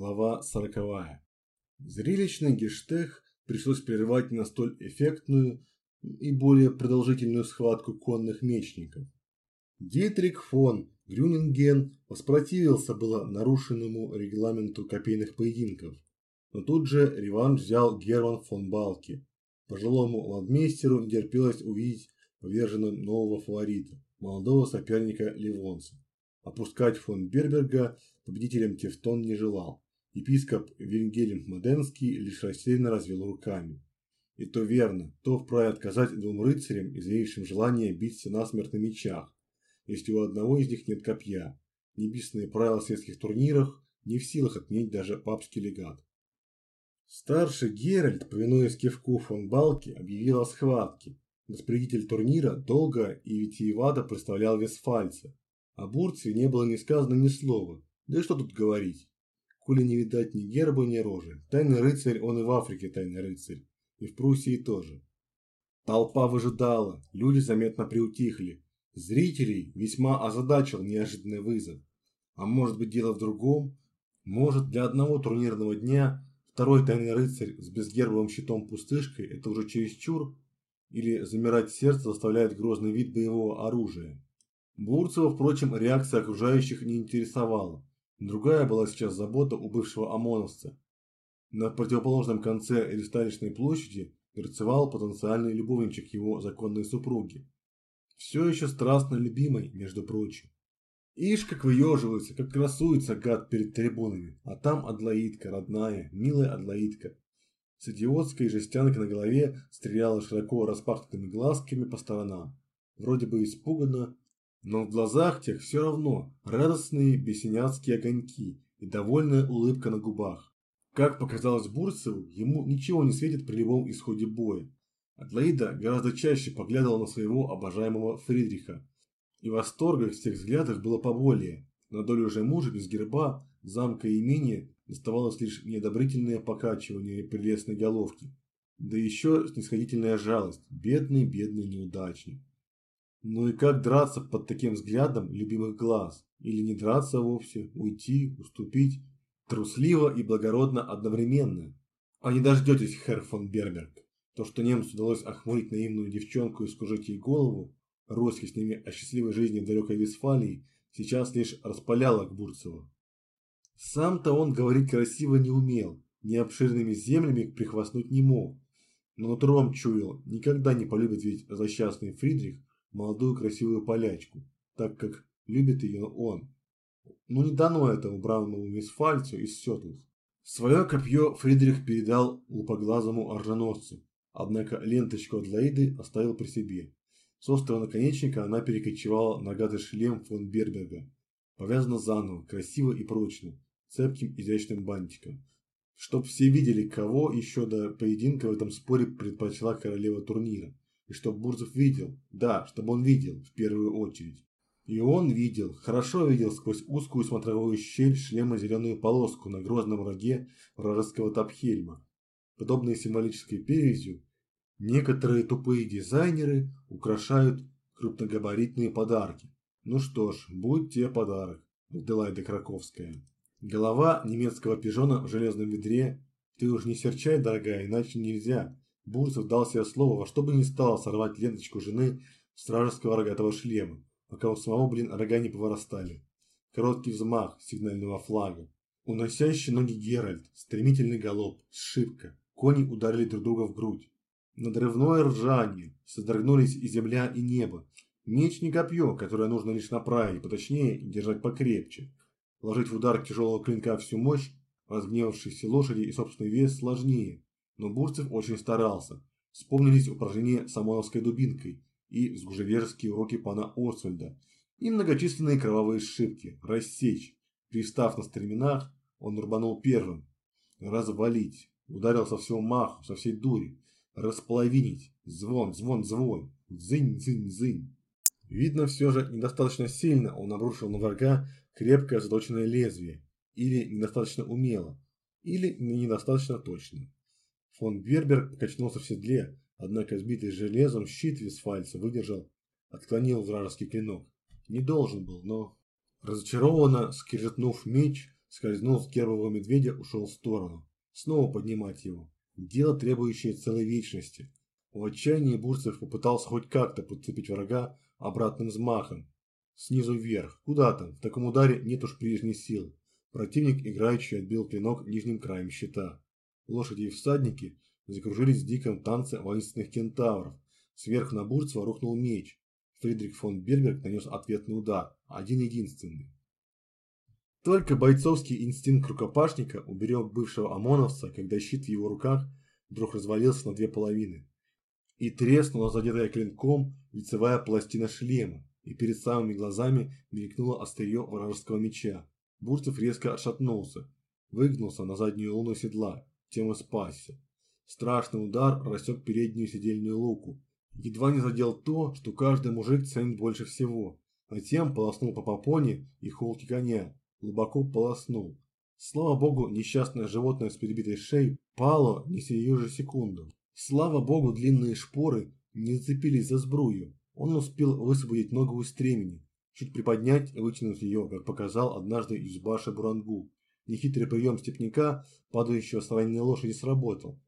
Глава сороковая. Зрелищный гештех пришлось прервать на столь эффектную и более продолжительную схватку конных мечников. Дитрик фон Грюнинген воспротивился было нарушенному регламенту копейных поединков, но тут же реванш взял Герман фон Балки. Пожилому ладмейстеру не терпелось увидеть поверженным нового фаворита, молодого соперника Ливонца. Опускать фон Берберга победителем Тевтон не желал. Епископ Вильгельм Моденский лишь растерянно развел руками. И то верно, то вправе отказать двум рыцарям, изъявившим желание биться насмерть на мечах, если у одного из них нет копья. Небесные правила светских турнирах не в силах отменить даже папский легат. Старший Геральт, повинуясь кивку фон Балки, объявил о схватке. Распорядитель турнира долго и витиевато представлял Вестфальца. О Бурции не было ни сказано ни слова. Да и что тут говорить. Коли не видать ни герба, ни рожи. Тайный рыцарь, он и в Африке тайный рыцарь. И в Пруссии тоже. Толпа выжидала, люди заметно приутихли. Зрителей весьма озадачил неожиданный вызов. А может быть дело в другом? Может для одного турнирного дня Второй тайный рыцарь с безгербовым щитом-пустышкой – это уже чересчур? Или замирать сердце заставляет грозный вид боевого оружия? Бурцева, впрочем, реакция окружающих не интересовала. Другая была сейчас забота у бывшего ОМОНовца. На противоположном конце Ристалищной площади горцевал потенциальный любовничек его законной супруги. Все еще страстно любимой, между прочим. Ишь, как выеживается, как красуется гад перед трибунами. А там Адлоидка, родная, милая Адлоидка. С идиотской жестянкой на голове стреляла широко распахнутыми глазками по сторонам. Вроде бы испуганно, но в глазах тех все равно радостные бесенятские огоньки и довольная улыбка на губах. Как показалось Бурцеву, ему ничего не светит при любом исходе боя. Адлоида гораздо чаще поглядывала на своего обожаемого Фридриха, и восторга с тех взглядов было поболее. На долю же мужа без герба, замка и имения доставалось лишь неодобрительное покачивание прелестной головки. Да еще снисходительная жалость. Бедный, бедный неудачник. Ну и как драться под таким взглядом любимых глаз? Или не драться вовсе, уйти, уступить? Трусливо и благородно одновременно. А не дождетесь, Херр фон Берберг. То, что немцу удалось охмурить наивную девчонку и скружить ей голову, Роски с ними о счастливой жизни в далекой Вестфалии сейчас лишь распаляла Бурцева. Сам-то он говорить красиво не умел, ни обширными землями прихвастнуть не мог, но нутром чуял, никогда не полюбит ведь злосчастный Фридрих молодую красивую полячку, так как любит ее он. Ну не дано этому бравному Вестфальцу из Сетлых. Свое копье Фридрих передал лупоглазому оруженосцу, однако ленточку от Лейды оставил при себе. С острого наконечника она перекочевала на шлем фон Берберга. Повязана заново, красиво и прочно, цепким изящным бантиком. Чтоб все видели, кого еще до поединка в этом споре предпочла королева турнира. И чтоб Бурзов видел, да, чтобы он видел, в первую очередь. И он видел, хорошо видел сквозь узкую смотровую щель шлема зеленую полоску на грозном роге вражеского Тапхельма. Подобной символической перевязью Некоторые тупые дизайнеры украшают крупногабаритные подарки. Ну что ж, будь тебе подарок, Делайда Краковская. Голова немецкого пижона в железном ведре. Ты уж не серчай, дорогая, иначе нельзя. Бурцев дал себе слово, во что бы ни стало сорвать ленточку жены стражеского рогатого шлема, пока у самого, блин, рога не повырастали. Короткий взмах сигнального флага. Уносящий ноги Геральт, стремительный галоп, сшибка. Кони ударили друг друга в грудь. Надрывное ржание, содрогнулись и земля, и небо. Меч не копье, которое нужно лишь направить, поточнее держать покрепче. Вложить в удар тяжелого клинка всю мощь, разгневавшейся лошади и собственный вес сложнее. Но Бурцев очень старался. Вспомнились упражнения самойловской дубинкой и взгужеверские уроки пана Освальда, и многочисленные кровавые сшибки, рассечь. Пристав на стременах, он рубанул первым. Развалить. Ударил со всего маху, со всей дури располовинить. Звон, звон, звон. Зынь, зынь, зынь. Видно, все же недостаточно сильно он обрушил на врага крепкое заточенное лезвие. Или недостаточно умело. Или недостаточно точно. Фон Берберг качнулся в седле, однако сбитый железом щит Висфальца выдержал, отклонил вражеский клинок. Не должен был, но... Разочарованно, скрежетнув меч, скользнул с гербового медведя, ушел в сторону. Снова поднимать его. Дело, требующее целой вечности. В отчаянии Бурцев попытался хоть как-то подцепить врага обратным взмахом. Снизу вверх. Куда там? В таком ударе нет уж прежней силы. Противник, играющий, отбил клинок нижним краем щита. Лошади и всадники закружились в диком танце воинственных кентавров. Сверху на Бурцева рухнул меч. Фридрих фон Берберг нанес ответный удар, один-единственный. Только бойцовский инстинкт рукопашника уберег бывшего ОМОНовца, когда щит в его руках вдруг развалился на две половины. И треснула задетая клинком лицевая пластина шлема, и перед самыми глазами мелькнуло острие вражеского меча. Бурцев резко отшатнулся, выгнулся на заднюю луну седла, тем и спасся. Страшный удар рассек переднюю сидельную луку. Едва не задел то, что каждый мужик ценит больше всего. Затем полоснул по попоне и холке коня, глубоко полоснул. Слава богу, несчастное животное с перебитой шеей пало не сию же секунду. Слава богу, длинные шпоры не зацепились за сбрую. Он успел высвободить ногу из стремени, чуть приподнять и вытянуть ее, как показал однажды Юзбаша Бурангу. Нехитрый прием степняка, падающего с раненой лошади, сработал.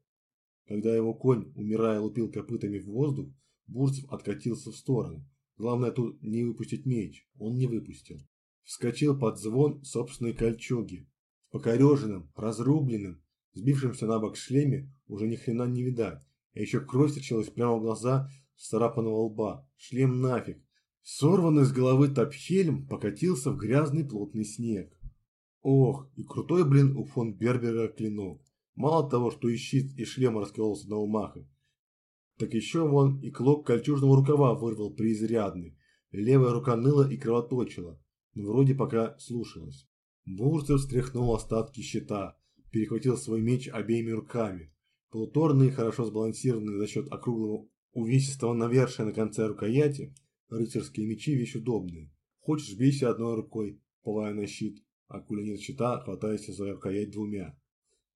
Когда его конь, умирая, лупил копытами в воздух, Бурцев откатился в сторону. Главное тут не выпустить меч. Он не выпустил. Вскочил под звон собственной кольчуги. В покореженном, разрубленном, сбившемся на бок шлеме уже ни хрена не видать. А еще кровь сочилась прямо в глаза с царапанного лба. Шлем нафиг. Сорванный с головы топхельм покатился в грязный плотный снег. Ох, и крутой, блин, у фон Бербера клинок. Мало того, что и щит, и шлем раскололся на умаха, так еще вон и клок кольчужного рукава вырвал преизрядный. Левая рука ныла и кровоточила, но вроде пока слушалась. Бурцев встряхнул остатки щита, перехватил свой меч обеими руками. Полуторные, хорошо сбалансированные за счет округлого увесистого навершия на конце рукояти, рыцарские мечи вещь удобные. Хочешь бейся одной рукой, повая на щит, а коли нет щита, хватайся за рукоять двумя.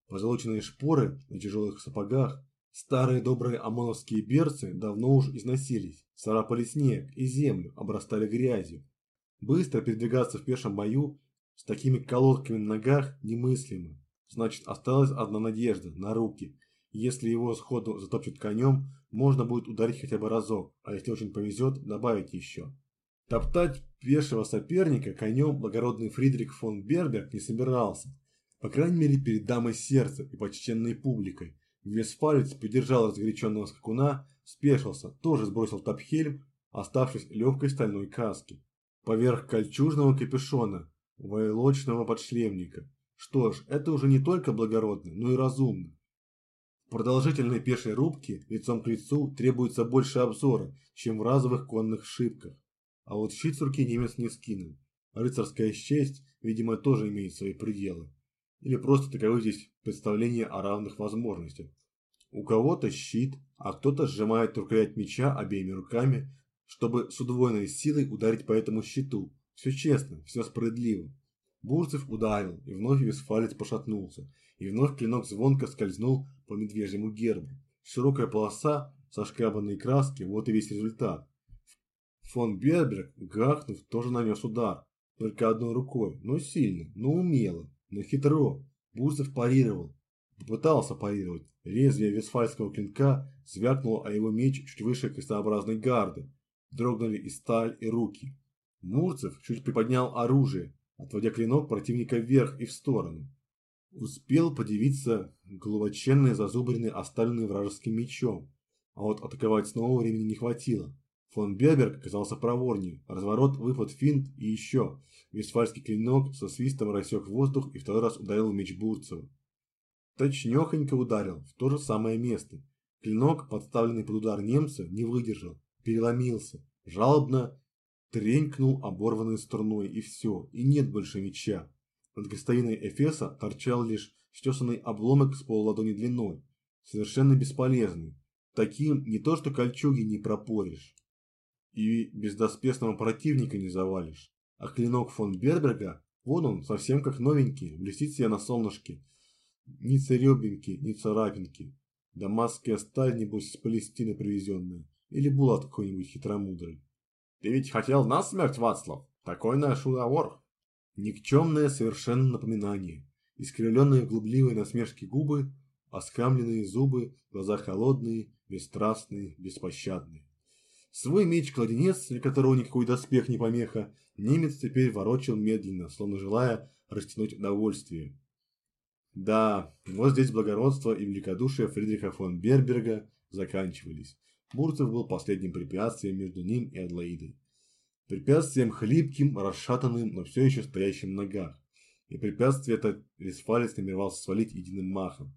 Позолоченные шпоры на тяжелых сапогах, старые добрые ОМОНовские берцы давно уж износились, царапали снег и землю, обрастали грязью. Быстро передвигаться в пешем бою с такими колодками на ногах немыслимо. Значит, осталась одна надежда на руки. Если его сходу затопчут конем, можно будет ударить хотя бы разок, а если очень повезет, добавить еще. Топтать пешего соперника конем благородный Фридрих фон Берберг не собирался. По крайней мере, перед дамой сердца и почтенной публикой. Весфалец поддержал разгоряченного скакуна, спешился, тоже сбросил топхельм, оставшись легкой стальной каски. Поверх кольчужного капюшона, войлочного подшлемника. Что ж, это уже не только благородно, но и разумно. В продолжительной пешей рубке лицом к лицу требуется больше обзора, чем в разовых конных шибках. А вот щит с руки немец не скинул. Рыцарская честь, видимо, тоже имеет свои пределы или просто таковы здесь представления о равных возможностях. У кого-то щит, а кто-то сжимает рукоять меча обеими руками, чтобы с удвоенной силой ударить по этому щиту. Все честно, все справедливо. Бурцев ударил, и вновь Висфалец пошатнулся, и вновь клинок звонко скользнул по медвежьему гербу. Широкая полоса со шкрябанной краски, вот и весь результат. Фон Берберг, гахнув, тоже нанес удар, только одной рукой, но сильно, но умело. Но хитро. Бурцев парировал. Попытался парировать. Лезвие весфальского клинка звякнуло о его меч чуть выше крестообразной гарды. Дрогнули и сталь, и руки. Мурцев чуть приподнял оружие, отводя клинок противника вверх и в сторону. Успел подивиться глубоченный зазубренный, оставленный вражеским мечом. А вот атаковать снова времени не хватило. Фон Берберг оказался проворнее. Разворот, выпад, финт и еще. Вестфальский клинок со свистом рассек воздух и второй раз ударил меч Бурцева. Точнёхонько ударил, в то же самое место. Клинок, подставленный под удар немца, не выдержал, переломился, жалобно тренькнул оборванной струной и все, и нет больше меча. Над крестовиной Эфеса торчал лишь стесанный обломок с полладони длиной, совершенно бесполезный. Таким не то что кольчуги не пропоришь и бездоспешного противника не завалишь. А клинок фон Берберга, вон он, совсем как новенький, блестит себе на солнышке. Ни царебинки, ни царапинки. Дамасская сталь, небось, из Палестины привезенная. Или Булат какой-нибудь хитромудрый. Ты ведь хотел на смерть, Вацлав? Такой наш уговор. Никчемное совершенно напоминание. Искривленные глубливые насмешки губы, оскамленные зубы, глаза холодные, бесстрастные, беспощадные. Свой меч-кладенец, для которого никакой доспех не помеха, немец теперь ворочил медленно, словно желая растянуть удовольствие. Да, вот здесь благородство и великодушие Фридриха фон Берберга заканчивались. Бурцев был последним препятствием между ним и Адлоидой. Препятствием хлипким, расшатанным, но все еще стоящим в ногах. И препятствие это Висфалец намеревался свалить единым махом.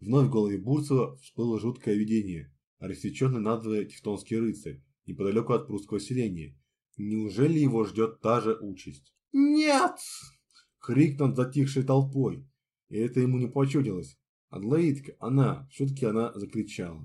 Вновь в голове Бурцева всплыло жуткое видение. Рассеченный надвое тевтонский рыцарь, неподалеку от прусского селения. Неужели его ждет та же участь? «Нет!» — крикнул затихшей толпой. И это ему не почудилось. Адлоидка, она, все-таки она закричала.